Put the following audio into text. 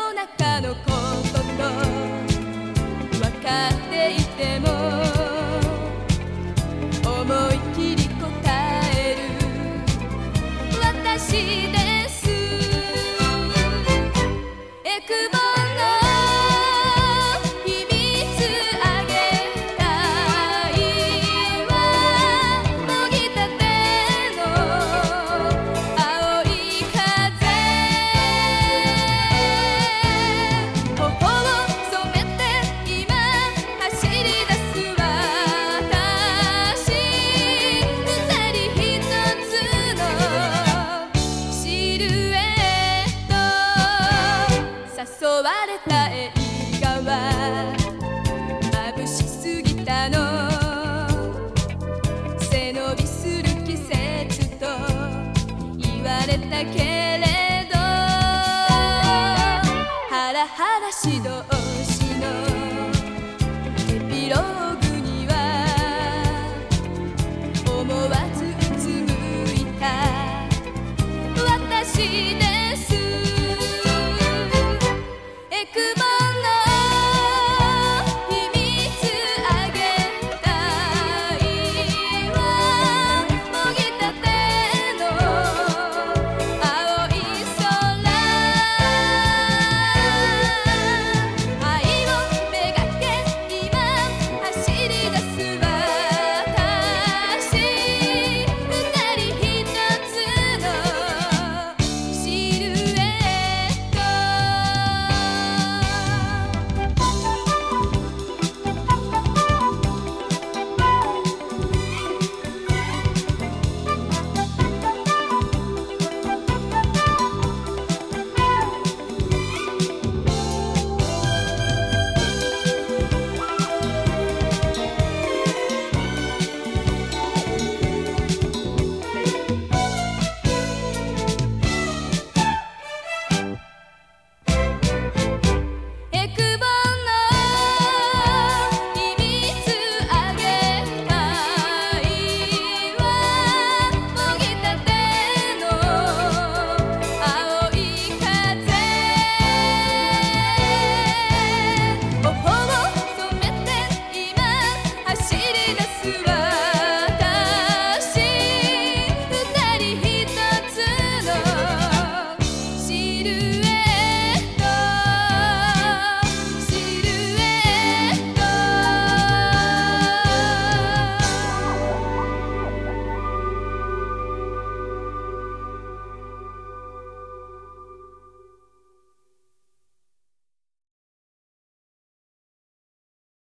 の中のことと分かっていても思い切り答える。私での。背伸びする季節と言われたけれど。ハラハラ指導士の。エピローグには思わずうつむいた。私で